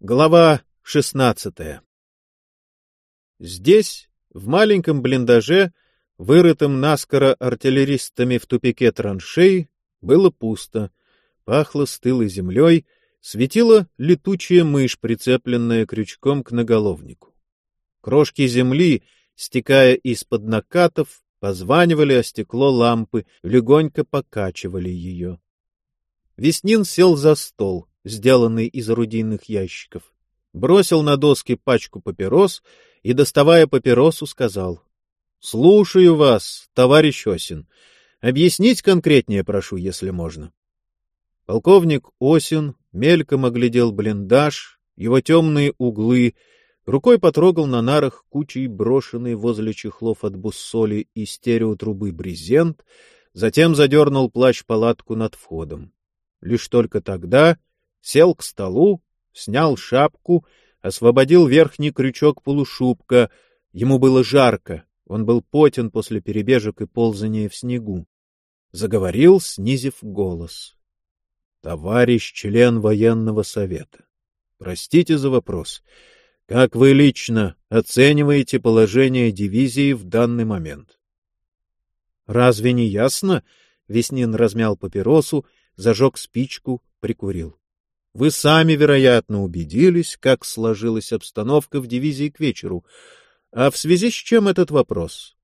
Глава шестнадцатая Здесь, в маленьком блиндаже, вырытом наскоро артиллеристами в тупике траншей, было пусто, пахло стылой землей, светила летучая мышь, прицепленная крючком к наголовнику. Крошки земли, стекая из-под накатов, позванивали о стекло лампы, легонько покачивали ее. Веснин сел за стол, сделанный из орудийных ящиков, бросил на доски пачку папирос и, доставая папиросу, сказал. — Слушаю вас, товарищ Осин. Объяснить конкретнее прошу, если можно. Полковник Осин мельком оглядел блиндаж, его темные углы, рукой потрогал на нарах кучей брошенный возле чехлов от буссоли и стереотрубы брезент, затем задернул плащ-палатку над входом. Лишь только тогда сел к столу, снял шапку, освободил верхний крючок полушубка. Ему было жарко, он был потен после перебежек и ползания в снегу. Заговорил, снизив голос. — Товарищ член военного совета, простите за вопрос. Как вы лично оцениваете положение дивизии в данный момент? — Разве не ясно? — Веснин размял папиросу, зажег спичку, прикурил. Вы сами, вероятно, убедились, как сложилась обстановка в дивизии к вечеру. А в связи с чем этот вопрос?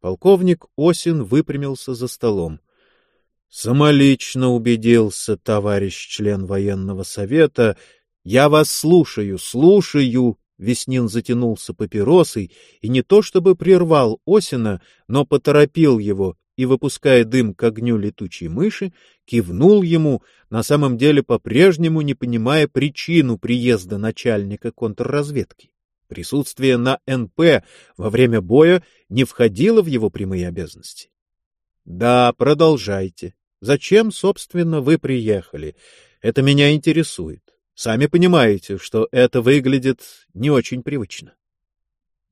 Полковник Осин выпрямился за столом. Самолично убедился, товарищ член военного совета. Я вас слушаю, слушаю. Веснин затянулся папиросой и не то чтобы прервал Осина, но поторопил его и, выпуская дым к огню летучей мыши, кивнул ему, на самом деле по-прежнему не понимая причину приезда начальника контрразведки. Присутствие на НП во время боя не входило в его прямые обязанности. — Да, продолжайте. Зачем, собственно, вы приехали? Это меня интересует. Сами понимаете, что это выглядит не очень привычно.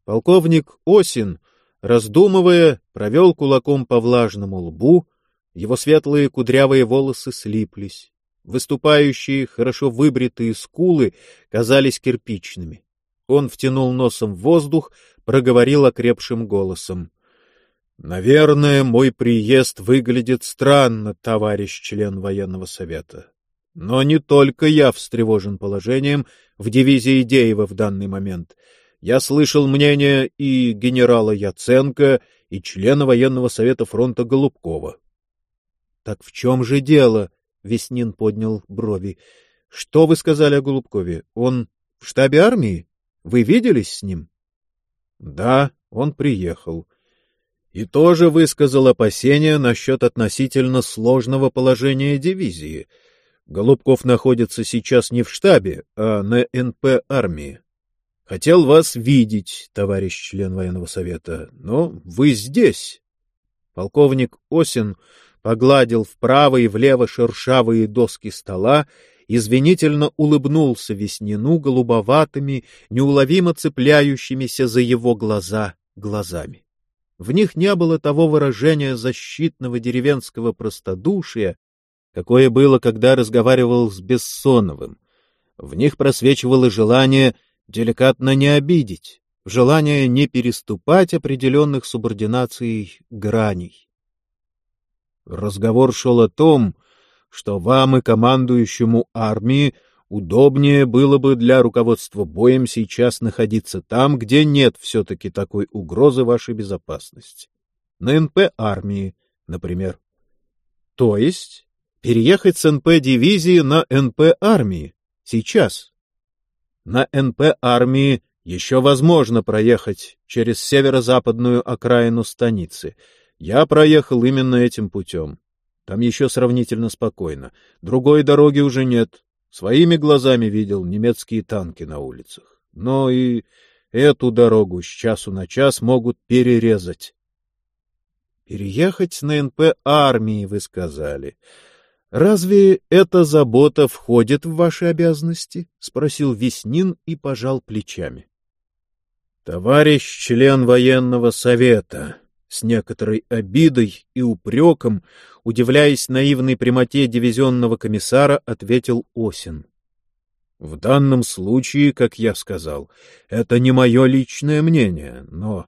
Полковник Осин Раздумывая, провел кулаком по влажному лбу, его светлые кудрявые волосы слиплись. Выступающие, хорошо выбритые скулы казались кирпичными. Он втянул носом в воздух, проговорил окрепшим голосом. — Наверное, мой приезд выглядит странно, товарищ член военного совета. Но не только я встревожен положением в дивизии Деева в данный момент — я слышал мнение и генерала Яценко, и члена военного совета фронта Голубкова. — Так в чем же дело? — Веснин поднял брови. — Что вы сказали о Голубкове? Он в штабе армии? Вы виделись с ним? — Да, он приехал. И тоже высказал опасения насчет относительно сложного положения дивизии. Голубков находится сейчас не в штабе, а на НП армии. Хотел вас видеть, товарищ член военного совета, но вы здесь. Полковник Осин погладил вправо и влево шершавые доски стола, извинительно улыбнулся Веснину голубоватыми, неуловимо цепляющимися за его глаза глазами. В них не было того выражения защитного деревенского простодушия, какое было, когда разговаривал с Бессоновым. В них просвечивало желание деликатно не обидеть, желание не переступать определенных субординаций граней. Разговор шел о том, что вам и командующему армии удобнее было бы для руководства боем сейчас находиться там, где нет все-таки такой угрозы вашей безопасности. На НП армии, например. То есть переехать с НП дивизии на НП армии сейчас. На НП армии еще возможно проехать через северо-западную окраину станицы. Я проехал именно этим путем. Там еще сравнительно спокойно. Другой дороги уже нет. Своими глазами видел немецкие танки на улицах. Но и эту дорогу с часу на час могут перерезать. — Переехать на НП армии, вы сказали. Разве эта забота входит в ваши обязанности? спросил Веснин и пожал плечами. Товарищ член военного совета, с некоторой обидой и упреком, удивляясь наивной прямоте дивизионного комиссара, ответил Осин. В данном случае, как я сказал, это не мое личное мнение, но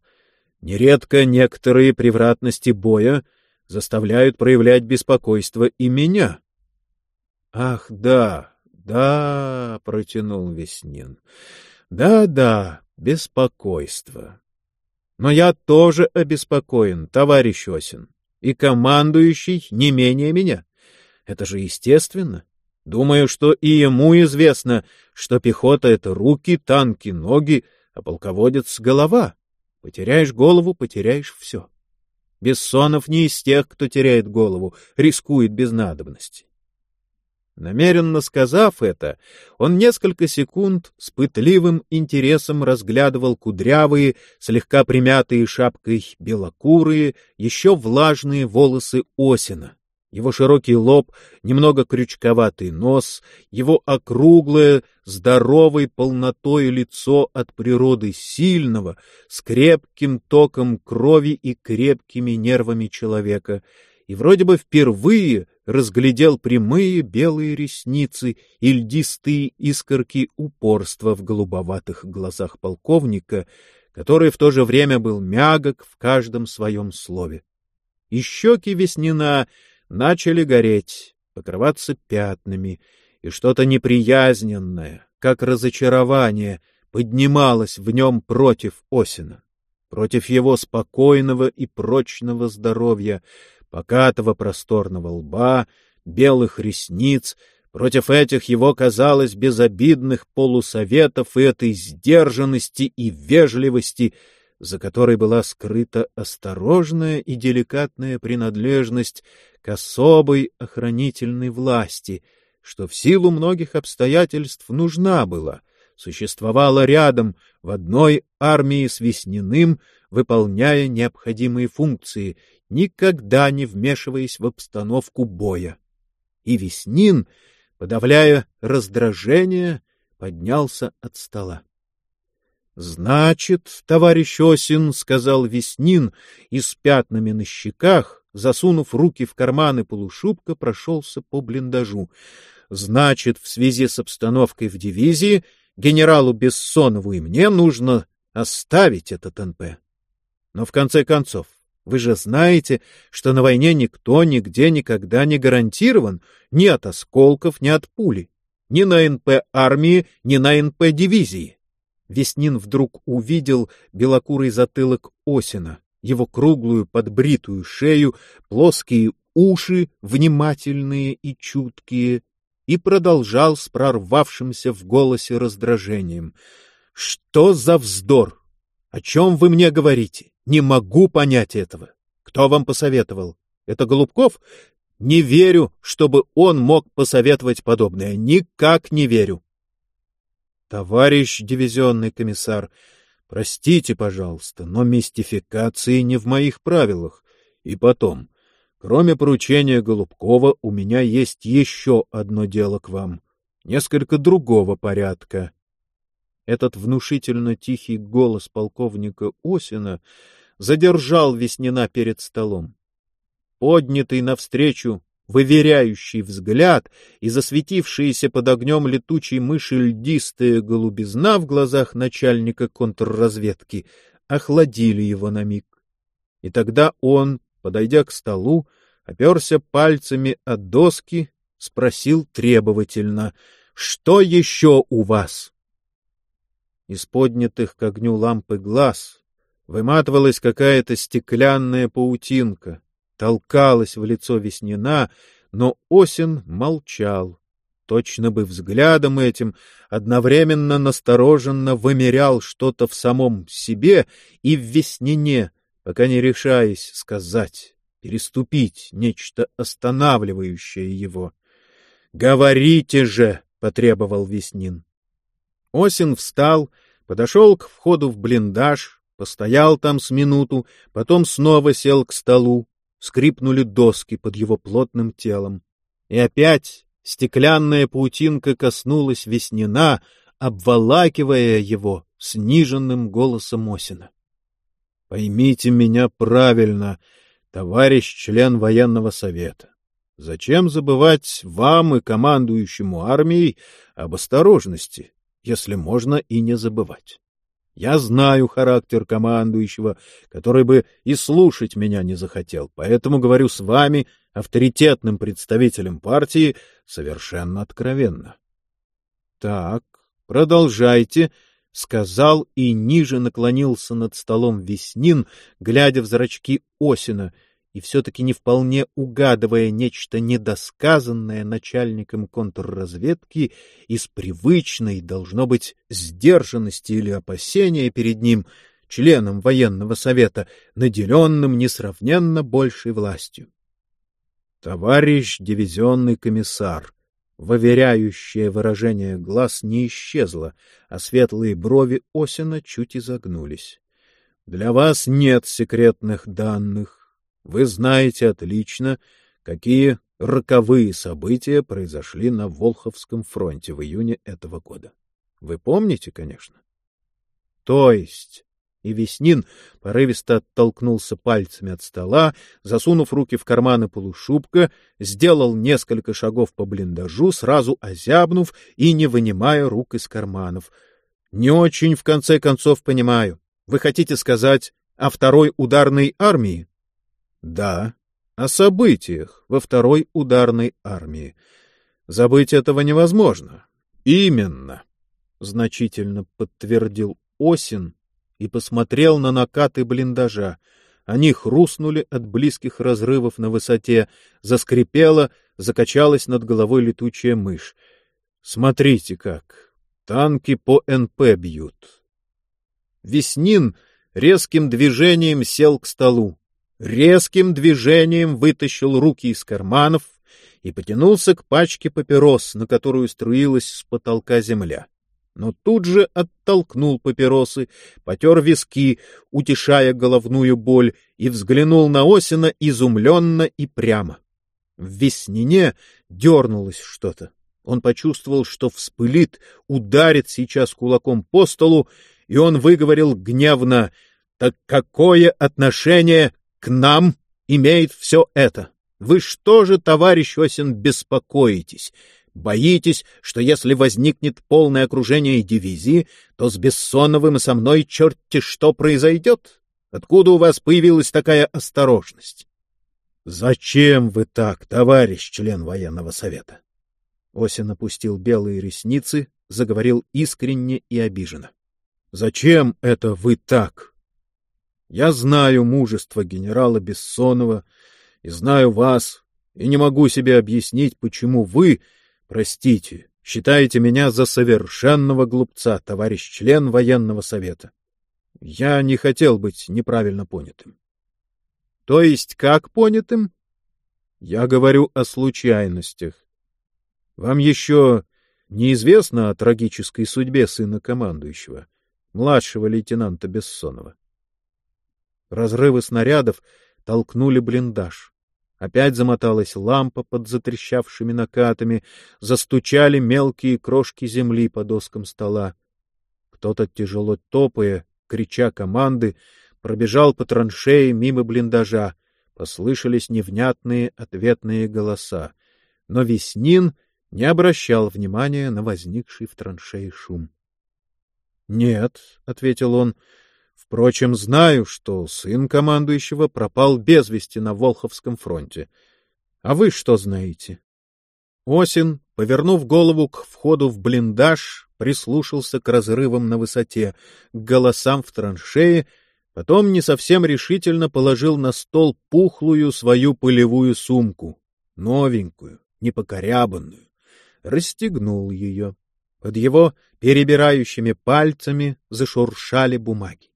нередко некоторые превратности боя заставляют проявлять беспокойство и меня. — Ах, да, да, — протянул Веснин, — да-да, беспокойство. Но я тоже обеспокоен, товарищ Осин, и командующий не менее меня. Это же естественно. Думаю, что и ему известно, что пехота — это руки, танки, ноги, а полководец — голова. Потеряешь голову — потеряешь все. Бессонов не из тех, кто теряет голову, рискует без надобности. Намеренно сказав это, он несколько секунд с пытливым интересом разглядывал кудрявые, слегка примятые шапкой белокурые, еще влажные волосы Осина, его широкий лоб, немного крючковатый нос, его округлое, здоровой полнотой лицо от природы сильного, с крепким током крови и крепкими нервами человека, и вроде бы впервые разглядел прямые белые ресницы и льдистые искорки упорства в голубоватых глазах полковника, который в то же время был мягок в каждом своем слове. И щеки Веснина начали гореть, покрываться пятнами, и что-то неприязненное, как разочарование, поднималось в нем против Осина, против его спокойного и прочного здоровья, покатого просторного лба, белых ресниц, против этих его, казалось, безобидных полусоветов и этой сдержанности и вежливости — за которой была скрыта осторожная и деликатная принадлежность к особой охранительной власти, что в силу многих обстоятельств нужна была, существовала рядом в одной армии с Весниным, выполняя необходимые функции, никогда не вмешиваясь в обстановку боя. И Веснин, подавляя раздражение, поднялся от стола. Значит, товарищ Осин, — сказал Веснин, и с пятнами на щеках, засунув руки в карманы полушубка, прошелся по блиндажу. Значит, в связи с обстановкой в дивизии генералу Бессонову и мне нужно оставить этот НП. Но в конце концов, вы же знаете, что на войне никто нигде никогда не гарантирован ни от осколков, ни от пули, ни на НП армии, ни на НП дивизии. Веснин вдруг увидел белокурый затылок Осина, его круглую подбритую шею, плоские уши, внимательные и чуткие, и продолжал с прорвавшимся в голосе раздражением. — Что за вздор? О чем вы мне говорите? Не могу понять этого. Кто вам посоветовал? Это Голубков? Не верю, чтобы он мог посоветовать подобное. Никак не верю. Товарищ дивизионный комиссар, простите, пожалуйста, но мистификации не в моих правилах. И потом, кроме поручения Голубкова, у меня есть еще одно дело к вам, несколько другого порядка. Этот внушительно тихий голос полковника Осина задержал Веснина перед столом. Поднятый навстречу выверяющий взгляд и засветившиеся под огнем летучей мыши льдистая голубизна в глазах начальника контрразведки охладили его на миг. И тогда он, подойдя к столу, оперся пальцами от доски, спросил требовательно, «Что еще у вас?» Из поднятых к огню лампы глаз выматывалась какая-то стеклянная паутинка, толкалась в лицо Веснина, но Осин молчал. Точно бы взглядом этим одновременно настороженно вымерял что-то в самом себе и в Веснине, пока не решаясь сказать, переступить нечто останавливающее его. «Говорите же!» — потребовал Веснин. Осин встал, подошел к входу в блиндаж, постоял там с минуту, потом снова сел к столу, скрипнули доски под его плотным телом. И опять стеклянная паутинка коснулась Веснина, обволакивая его сниженным голосом Осина. — Поймите меня правильно, товарищ член военного совета. Зачем забывать вам и командующему армией об осторожности, если можно и не забывать? Я знаю характер командующего, который бы и слушать меня не захотел, поэтому говорю с вами, авторитетным представителем партии, совершенно откровенно. — Так, продолжайте, — сказал и ниже наклонился над столом Веснин, глядя в зрачки Осина — и все-таки не вполне угадывая нечто недосказанное начальником контрразведки из привычной, должно быть, сдержанности или опасения перед ним, членом военного совета, наделенным несравненно большей властью. Товарищ дивизионный комиссар, выверяющее выражение глаз не исчезло, а светлые брови Осина чуть изогнулись. Для вас нет секретных данных, вы знаете отлично, какие роковые события произошли на Волховском фронте в июне этого года. Вы помните, конечно? То есть... И Веснин порывисто оттолкнулся пальцами от стола, засунув руки в карманы полушубка, сделал несколько шагов по блиндажу, сразу озябнув и не вынимая рук из карманов. — Не очень, в конце концов, понимаю. Вы хотите сказать о второй ударной армии? Да, о событиях во второй ударной армии. Забыть этого невозможно. Именно, значительно подтвердил Осин и посмотрел на накаты блиндажа. Они хрустнули от близких разрывов на высоте, заскрипела, закачалась над головой летучая мышь. Смотрите как! Танки по НП бьют. Веснин резким движением сел к столу резким движением вытащил руки из карманов и потянулся к пачке папирос, на которую струилась с потолка земля. Но тут же оттолкнул папиросы, потер виски, утешая головную боль, и взглянул на Осина изумленно и прямо. В веснине дернулось что-то. Он почувствовал, что вспылит, ударит сейчас кулаком по столу, и он выговорил гневно — так какое отношение к нам имеет все это. Вы что же, товарищ Осин, беспокоитесь? Боитесь, что если возникнет полное окружение дивизии, то с Бессоновым и со мной черти что произойдет? Откуда у вас появилась такая осторожность? — Зачем вы так, товарищ член военного совета? Осин опустил белые ресницы, заговорил искренне и обиженно. — Зачем это вы так? Я знаю мужество генерала Бессонова и знаю вас, и не могу себе объяснить, почему вы, простите, считаете меня за совершенного глупца, товарищ член военного совета. Я не хотел быть неправильно понятым. То есть как понятым? Я говорю о случайностях. Вам еще неизвестно о трагической судьбе сына командующего, младшего лейтенанта Бессонова. Разрывы снарядов толкнули блиндаж. Опять замоталась лампа под затрещавшими накатами, застучали мелкие крошки земли по доскам стола. Кто-то, тяжело топая, крича команды, пробежал по траншеи мимо блиндажа. Послышались невнятные ответные голоса. Но Веснин не обращал внимания на возникший в траншеи шум. — Нет, — ответил он, Впрочем, знаю, что сын командующего пропал без вести на Волховском фронте. А вы что знаете? Осин, повернув голову к входу в блиндаж, прислушался к разрывам на высоте, к голосам в траншее, потом не совсем решительно положил на стол пухлую свою полевую сумку, новенькую, непокорябанную, расстегнул ее. Под его перебирающими пальцами зашуршали бумаги.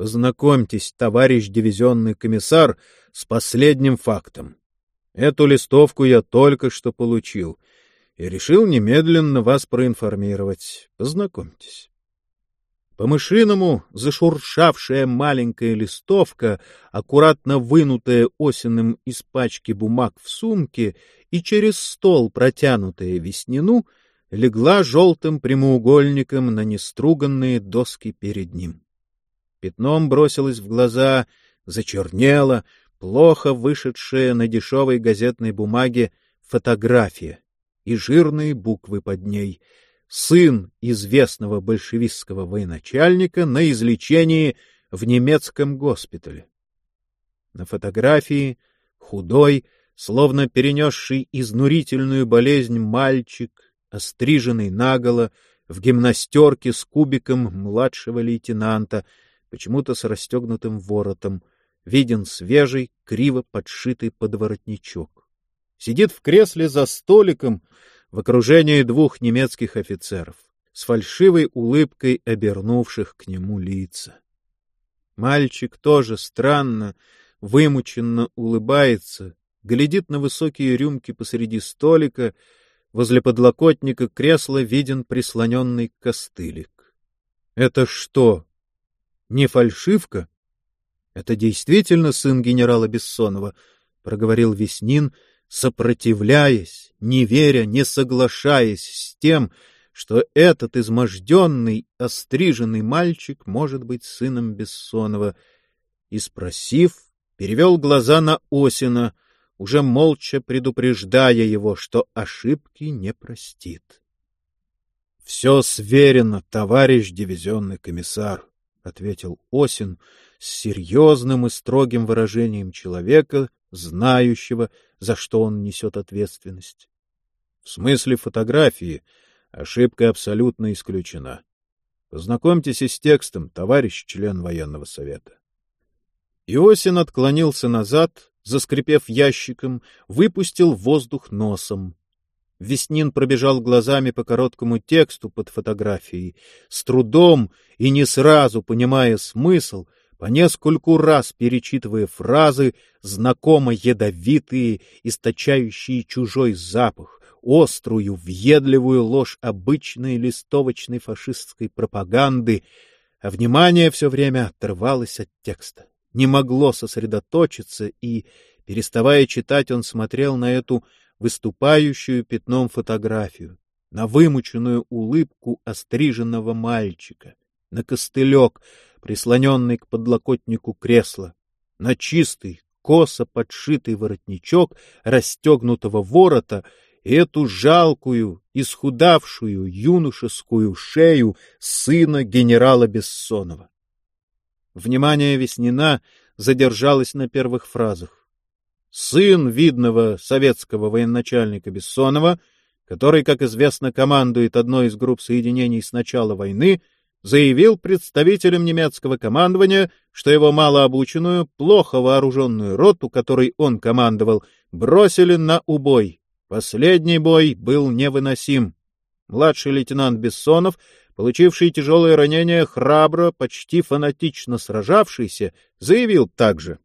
Познакомьтесь, товарищ дивизионный комиссар, с последним фактом. Эту листовку я только что получил и решил немедленно вас проинформировать. Познакомьтесь. По-мышиному зашуршавшая маленькая листовка, аккуратно вынутая осенным из пачки бумаг в сумке и через стол протянутая веснину, легла желтым прямоугольником на неструганные доски перед ним пятном бросилась в глаза, зачернела, плохо вышедшая на дешевой газетной бумаге фотография и жирные буквы под ней «Сын известного большевистского военачальника на излечении в немецком госпитале». На фотографии худой, словно перенесший изнурительную болезнь мальчик, остриженный наголо, в гимнастерке с кубиком младшего лейтенанта, почему-то с расстегнутым воротом, виден свежий, криво подшитый подворотничок. Сидит в кресле за столиком в окружении двух немецких офицеров, с фальшивой улыбкой обернувших к нему лица. Мальчик тоже странно, вымученно улыбается, глядит на высокие рюмки посреди столика — Возле подлокотника кресла виден прислоненный костылик. Это что? Не фальшивка? Это действительно сын генерала Бессонова, проговорил Веснин, сопротивляясь, не веря, не соглашаясь с тем, что этот изможденный, остриженный мальчик может быть сыном Бессонова, и, спросив, перевел глаза на Осина — уже молча предупреждая его, что ошибки не простит. — Все сверено, товарищ дивизионный комиссар, — ответил Осин с серьезным и строгим выражением человека, знающего, за что он несет ответственность. В смысле фотографии ошибка абсолютно исключена. Познакомьтесь с текстом, товарищ член военного совета. Иосин отклонился назад, заскрипев ящиком, выпустил воздух носом. Веснин пробежал глазами по короткому тексту под фотографией, с трудом и не сразу понимая смысл, по нескольку раз перечитывая фразы, знакомо ядовитые, источающие чужой запах, острую, въедливую ложь обычной листовочной фашистской пропаганды, а внимание все время отрывалось от текста. Не могло сосредоточиться, и, переставая читать, он смотрел на эту выступающую пятном фотографию, на вымученную улыбку остриженного мальчика, на костылек, прислоненный к подлокотнику кресла, на чистый, косо подшитый воротничок расстегнутого ворота и эту жалкую, исхудавшую юношескую шею сына генерала Бессонова. Внимание Веснина задержалось на первых фразах. Сын видного советского военачальника Бессонова, который, как известно, командует одной из групп соединений с начала войны, заявил представителям немецкого командования, что его малообученную, плохо вооруженную роту, которой он командовал, бросили на убой. Последний бой был невыносим. Младший лейтенант Бессонов получивший тяжелое ранение храбро, почти фанатично сражавшийся, заявил также.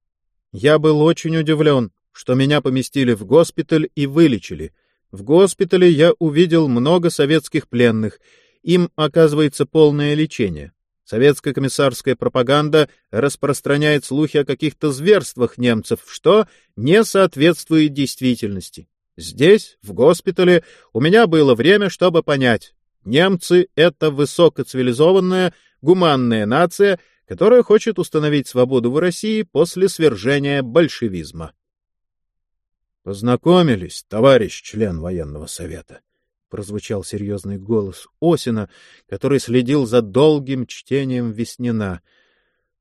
«Я был очень удивлен, что меня поместили в госпиталь и вылечили. В госпитале я увидел много советских пленных. Им оказывается полное лечение. Советская комиссарская пропаганда распространяет слухи о каких-то зверствах немцев, что не соответствует действительности. Здесь, в госпитале, у меня было время, чтобы понять, Немцы — это высокоцивилизованная, гуманная нация, которая хочет установить свободу в России после свержения большевизма. «Познакомились, товарищ член военного совета», — прозвучал серьезный голос Осина, который следил за долгим чтением Веснина.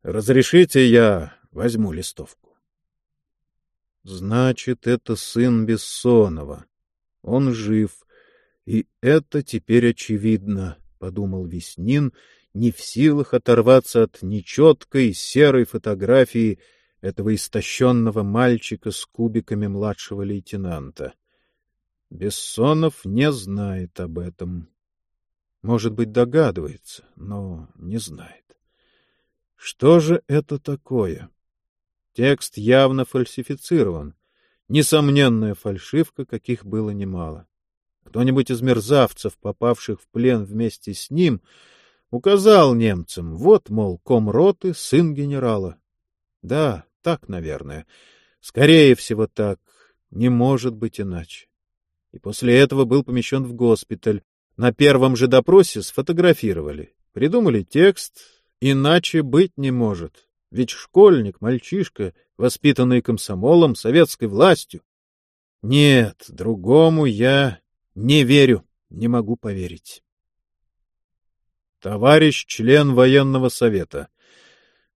«Разрешите, я возьму листовку». «Значит, это сын Бессонова. Он жив, и это теперь очевидно, — подумал Веснин, не в силах оторваться от нечеткой серой фотографии этого истощенного мальчика с кубиками младшего лейтенанта. Бессонов не знает об этом. Может быть, догадывается, но не знает. Что же это такое? Текст явно фальсифицирован. Несомненная фальшивка, каких было немало. Кто-нибудь из мерзавцев, попавших в плен вместе с ним, указал немцам, вот, мол, комроты, сын генерала. Да, так, наверное. Скорее всего, так. Не может быть иначе. И после этого был помещен в госпиталь. На первом же допросе сфотографировали. Придумали текст. Иначе быть не может. Ведь школьник, мальчишка, воспитанный комсомолом, советской властью. Нет, другому я не верю, не могу поверить. Товарищ член военного совета.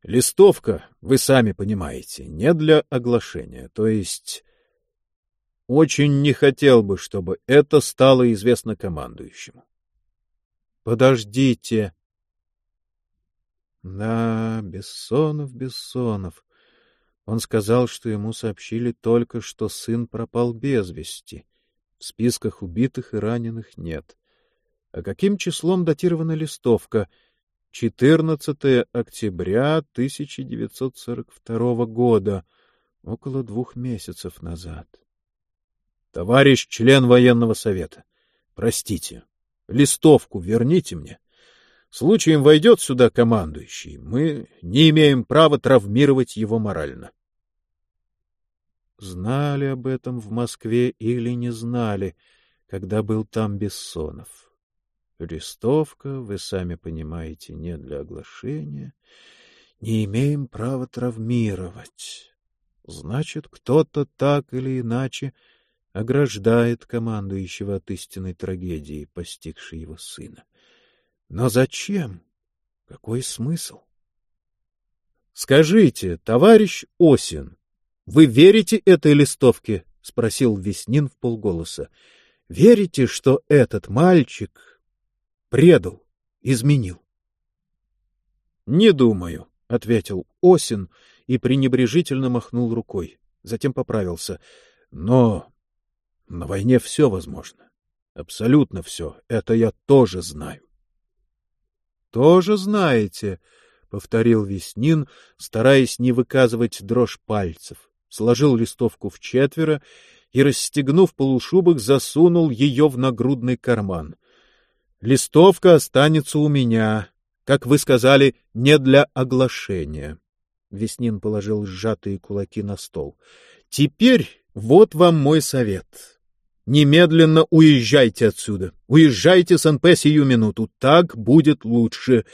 Листовка, вы сами понимаете, не для оглашения, то есть... Очень не хотел бы, чтобы это стало известно командующему. Подождите. Да, Бессонов, Бессонов. Он сказал, что ему сообщили только, что сын пропал без вести. В списках убитых и раненых нет. А каким числом датирована листовка? 14 октября 1942 года, около двух месяцев назад. Товарищ член военного совета, простите, листовку верните мне. Случаем войдет сюда командующий, мы не имеем права травмировать его морально. Знали об этом в Москве или не знали, когда был там Бессонов. Листовка, вы сами понимаете, не для оглашения. Не имеем права травмировать. Значит, кто-то так или иначе ограждает командующего от истинной трагедии, постигшей его сына. Но зачем? Какой смысл? Скажите, товарищ Осин, вы верите этой листовке? спросил Веснин в полголоса. Верите, что этот мальчик предал, изменил? Не думаю, ответил Осин и пренебрежительно махнул рукой. Затем поправился. Но на войне все возможно. Абсолютно все. Это я тоже знаю. — Тоже знаете, — повторил Веснин, стараясь не выказывать дрожь пальцев. Сложил листовку в четверо и, расстегнув полушубок, засунул ее в нагрудный карман. — Листовка останется у меня, как вы сказали, не для оглашения. Веснин положил сжатые кулаки на стол. — Теперь вот вам мой совет. Немедленно уезжайте отсюда. Уезжайте с НП минуту. Так будет лучше.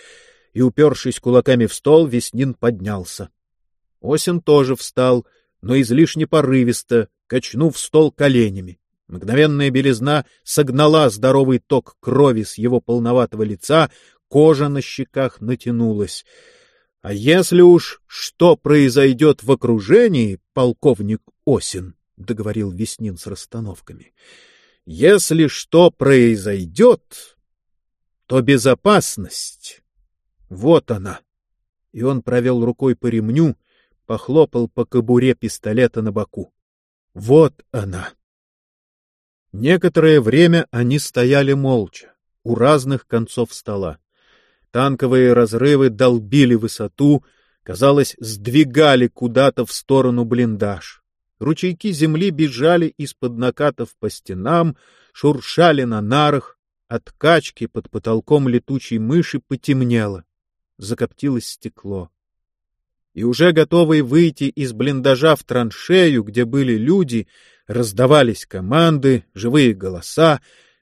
И, упершись кулаками в стол, Веснин поднялся. Осин тоже встал, но излишне порывисто, качнув стол коленями. Мгновенная белизна согнала здоровый ток крови с его полноватого лица, кожа на щеках натянулась. А если уж что произойдет в окружении, полковник Осин, — договорил Веснин с расстановками. — Если что произойдет, то безопасность — вот она. И он провел рукой по ремню, похлопал по кобуре пистолета на боку. Вот она. Некоторое время они стояли молча, у разных концов стола. Танковые разрывы долбили высоту, казалось, сдвигали куда-то в сторону блиндаж. Ручейки земли бежали из-под накатов по стенам, шуршали на нарах, от качки под потолком летучей мыши потемнело, закоптилось стекло. И уже готовые выйти из блиндажа в траншею, где были люди, раздавались команды, живые голоса,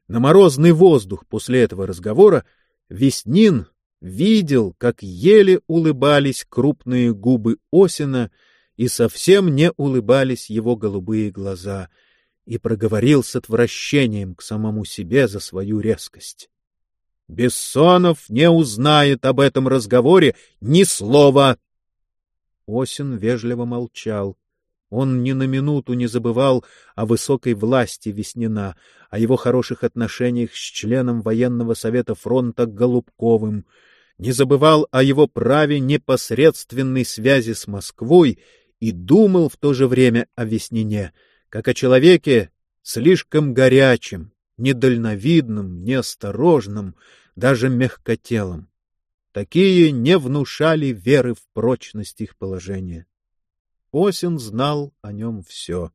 на морозный воздух после этого разговора Веснин видел, как еле улыбались крупные губы Осина, и совсем не улыбались его голубые глаза, и проговорил с отвращением к самому себе за свою резкость. Бессонов не узнает об этом разговоре ни слова. Осин вежливо молчал. Он ни на минуту не забывал о высокой власти Веснина, о его хороших отношениях с членом военного совета фронта Голубковым, не забывал о его праве непосредственной связи с Москвой и думал в то же время о Веснине, как о человеке слишком горячем, недальновидном, неосторожном, даже мягкотелом. Такие не внушали веры в прочность их положения. Осин знал о нем все.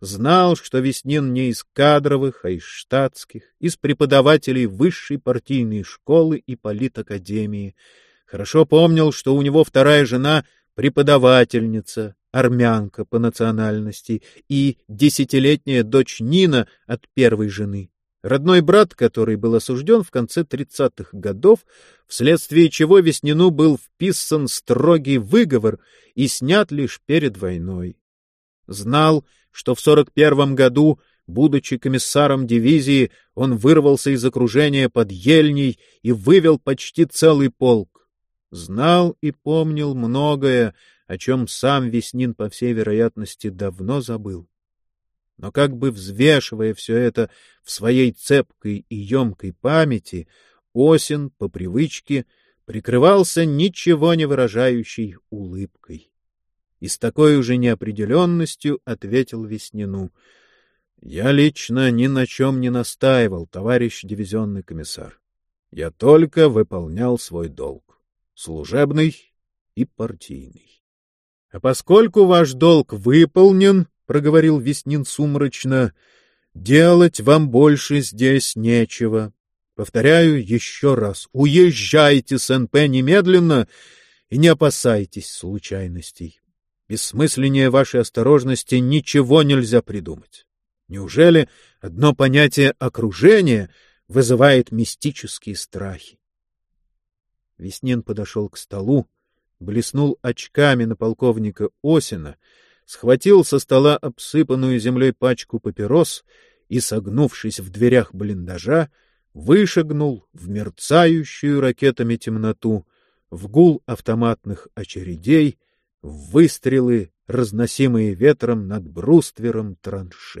Знал, что Веснин не из кадровых, а из штатских, из преподавателей высшей партийной школы и политакадемии. Хорошо помнил, что у него вторая жена — преподавательница, армянка по национальности и десятилетняя дочь Нина от первой жены. Родной брат, который был осужден в конце 30-х годов, вследствие чего Веснину был вписан строгий выговор и снят лишь перед войной. Знал, что в 41 году, будучи комиссаром дивизии, он вырвался из окружения под Ельней и вывел почти целый полк. Знал и помнил многое, о чем сам Веснин, по всей вероятности, давно забыл но как бы взвешивая все это в своей цепкой и емкой памяти, Осин, по привычке, прикрывался ничего не выражающей улыбкой. И с такой уже неопределенностью ответил Веснину. — Я лично ни на чем не настаивал, товарищ дивизионный комиссар. Я только выполнял свой долг, служебный и партийный. А поскольку ваш долг выполнен, проговорил Веснин сумрачно, — делать вам больше здесь нечего. Повторяю еще раз, уезжайте с НП немедленно и не опасайтесь случайностей. Бессмысленнее вашей осторожности ничего нельзя придумать. Неужели одно понятие окружения вызывает мистические страхи? Веснин подошел к столу, блеснул очками на полковника Осина — схватил со стола обсыпанную землей пачку папирос и, согнувшись в дверях блиндажа, вышагнул в мерцающую ракетами темноту, в гул автоматных очередей, в выстрелы, разносимые ветром над бруствером траншей.